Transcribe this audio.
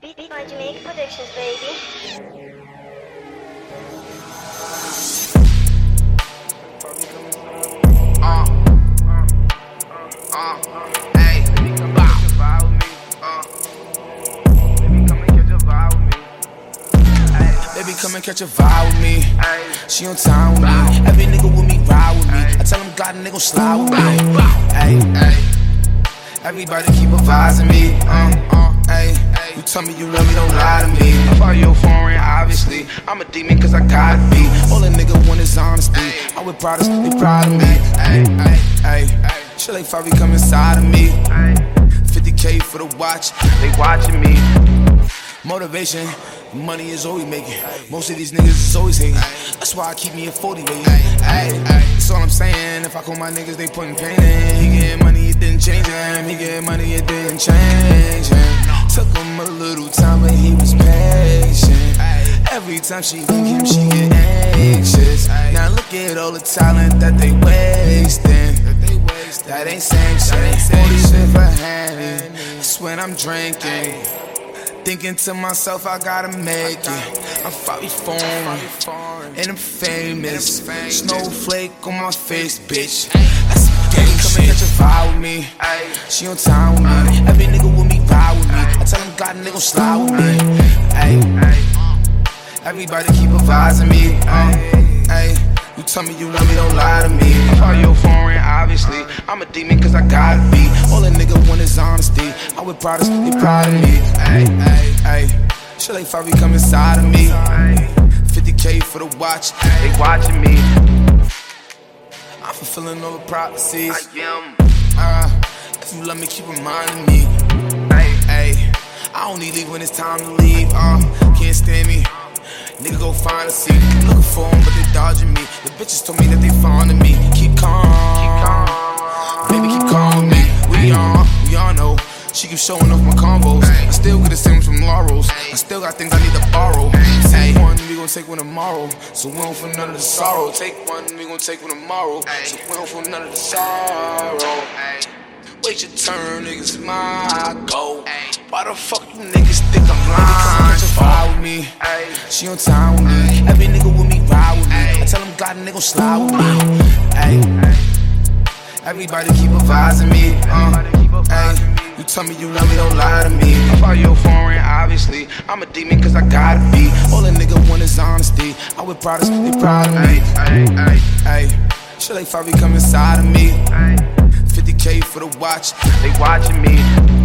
Beat by Jamaica Productions, baby. Uh, uh, hey, bow. Uh, Baby, come and catch a vibe with me. She on time with me. Every nigga with me ride with me. I tell him God and they gon' slide with me. Hey, hey. Everybody keep advising me. Uh, uh, hey. Tell me you love me, don't lie to me. I follow your foreign, obviously. I'm a demon cause I gotta be. All a nigga want is honesty. I with products, they proud of me. Hey, hey. Shit like Fabi come inside of me. 50k for the watch, they watching me. Motivation, money is always making. Most of these niggas is always hating. That's why I keep me a 40, baby. Ay, that's all I'm saying. If I call my niggas, they putting pain in. He getting money, it didn't change him. He getting money, it didn't change him. Took him a little time, but he was patient. Every time she think him, she get anxious. Now look at all the talent that they wasting. That ain't. 40 shit for Henny. That's when I'm drinking. Thinking to myself, I gotta make it. I'm probably foreign, and I'm famous. Snowflake on my face, bitch. That's some gang Come and catch a vibe with me. She on time with me. Every nigga with with me. I tell him God and they gon' slide with me. Ay. Everybody keep advising me. Uh, ay. You tell me you love me, don't lie to me. Call you a foreign, obviously. I'm a demon cause I gotta be. All a nigga want is honesty. I with products, they proud of me. Ay, ay, ay. Shit like Fabi come inside of me. 50k for the watch, they watching me. I'm fulfilling all the prophecies. I am. Uh, if you love me, keep reminding me. I only leave when it's time to leave. Uh, can't stand me. Nigga go find a seat. Looking for for 'em, but they dodging me. The bitches told me that they fond of me. Keep calm. Keep calm. Baby, keep calm with me. We on, we all know. She keep showing off my combos. I still get the same from Laurels. I still got things I need to borrow. Take one, we gon' take one tomorrow. So we don't feel none of the sorrow. Take one, we gon' take one tomorrow. So we don't feel none of the sorrow. Wait your turn, niggas, my go. Why the fuck you niggas think I'm lying? A vibe with me. She on time with me. Every nigga with me ride with me. I tell them God they gon' slide with me. Ay. Everybody keep advising me. Uh, ay. You tell me you love me, don't lie to me. I follow your foreign, obviously. I'm a demon cause I gotta be. All a nigga want is honesty. I with products, they proud of me. Ay, ay. Shit like Fabi come inside of me. 50k for the watch, they watching me.